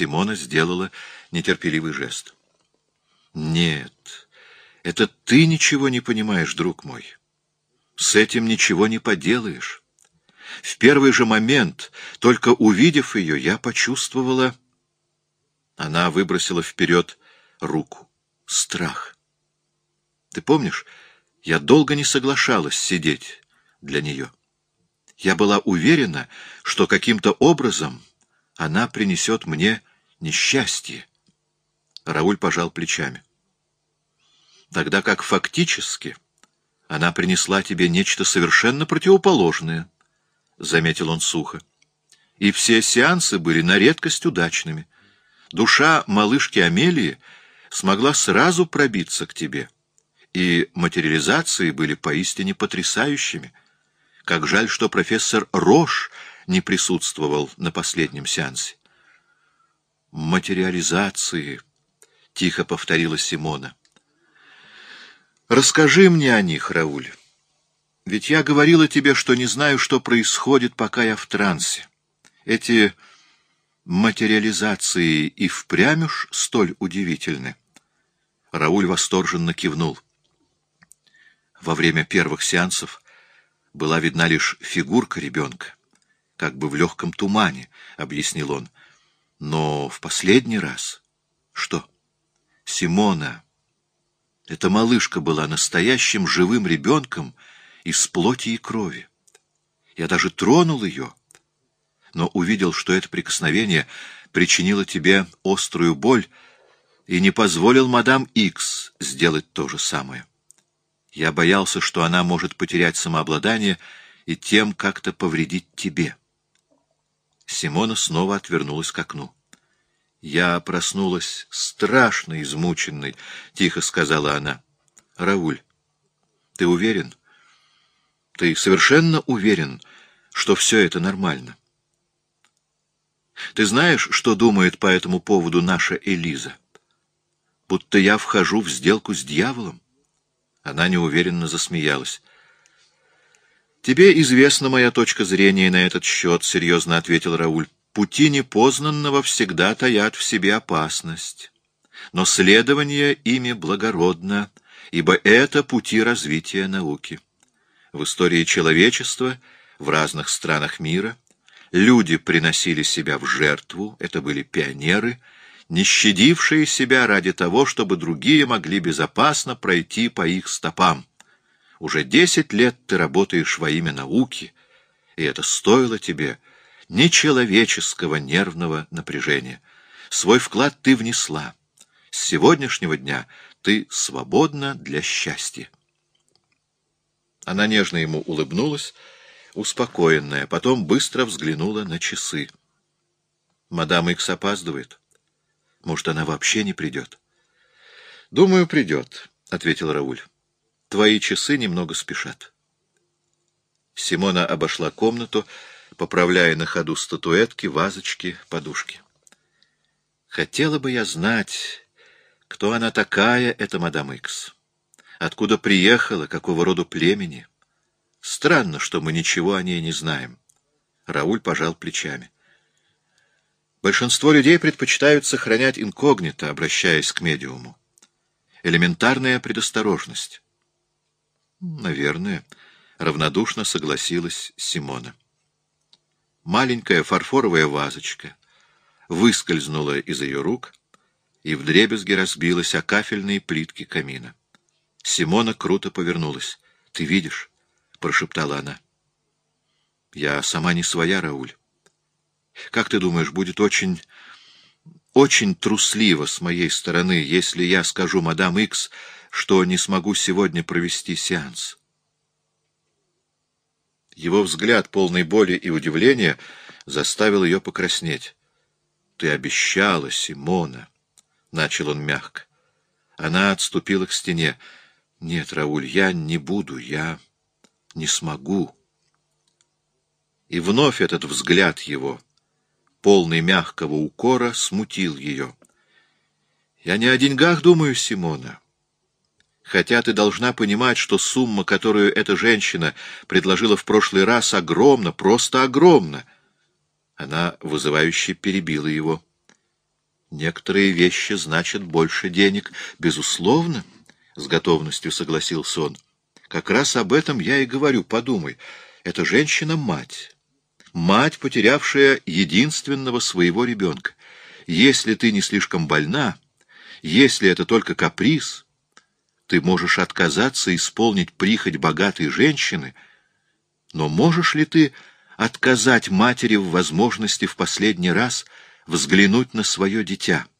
Симона сделала нетерпеливый жест. «Нет, это ты ничего не понимаешь, друг мой. С этим ничего не поделаешь. В первый же момент, только увидев ее, я почувствовала... Она выбросила вперед руку. Страх. Ты помнишь, я долго не соглашалась сидеть для нее. Я была уверена, что каким-то образом она принесет мне несчастье. Рауль пожал плечами. Тогда как фактически она принесла тебе нечто совершенно противоположное, — заметил он сухо. И все сеансы были на редкость удачными. Душа малышки Амелии смогла сразу пробиться к тебе, и материализации были поистине потрясающими. Как жаль, что профессор Рош не присутствовал на последнем сеансе. «Материализации», — тихо повторила Симона. «Расскажи мне о них, Рауль. Ведь я говорила тебе, что не знаю, что происходит, пока я в трансе. Эти материализации и впрямь уж столь удивительны». Рауль восторженно кивнул. Во время первых сеансов была видна лишь фигурка ребенка, как бы в легком тумане, — объяснил он. Но в последний раз... Что? Симона. Эта малышка была настоящим живым ребенком из плоти и крови. Я даже тронул ее, но увидел, что это прикосновение причинило тебе острую боль, и не позволил мадам Икс сделать то же самое. Я боялся, что она может потерять самообладание и тем как-то повредить тебе. Симона снова отвернулась к окну. «Я проснулась страшно измученной», — тихо сказала она. «Рауль, ты уверен? Ты совершенно уверен, что все это нормально? Ты знаешь, что думает по этому поводу наша Элиза? Будто я вхожу в сделку с дьяволом?» Она неуверенно засмеялась. «Тебе известна моя точка зрения на этот счет», — серьезно ответил Рауль. «Пути непознанного всегда таят в себе опасность, но следование ими благородно, ибо это пути развития науки. В истории человечества, в разных странах мира, люди приносили себя в жертву, это были пионеры — не щадившие себя ради того, чтобы другие могли безопасно пройти по их стопам. Уже десять лет ты работаешь во имя науки, и это стоило тебе нечеловеческого нервного напряжения. Свой вклад ты внесла. С сегодняшнего дня ты свободна для счастья. Она нежно ему улыбнулась, успокоенная, потом быстро взглянула на часы. Мадам Икс опаздывает. Может, она вообще не придет? — Думаю, придет, — ответил Рауль. — Твои часы немного спешат. Симона обошла комнату, поправляя на ходу статуэтки, вазочки, подушки. Хотела бы я знать, кто она такая, эта мадам Икс. Откуда приехала, какого рода племени. Странно, что мы ничего о ней не знаем. Рауль пожал плечами. — Большинство людей предпочитают сохранять инкогнито, обращаясь к медиуму. Элементарная предосторожность. Наверное, равнодушно согласилась Симона. Маленькая фарфоровая вазочка выскользнула из ее рук и вдребезги разбилась о кафельные плитки камина. Симона круто повернулась. — Ты видишь? — прошептала она. — Я сама не своя, Рауль. Как ты думаешь, будет очень... очень трусливо с моей стороны, если я скажу мадам Икс, что не смогу сегодня провести сеанс? Его взгляд, полный боли и удивления, заставил ее покраснеть. — Ты обещала, Симона, — начал он мягко. Она отступила к стене. — Нет, Рауль, я не буду, я не смогу. И вновь этот взгляд его — полный мягкого укора, смутил ее. «Я не о деньгах думаю, Симона. Хотя ты должна понимать, что сумма, которую эта женщина предложила в прошлый раз, огромна, просто огромна». Она вызывающе перебила его. Некоторые вещи значат больше денег. Безусловно, — с готовностью согласился он. Как раз об этом я и говорю. Подумай, эта женщина — мать. Мать, потерявшая единственного своего ребенка. Если ты не слишком больна, если это только каприз, ты можешь отказаться исполнить прихоть богатой женщины, но можешь ли ты отказать матери в возможности в последний раз взглянуть на свое дитя —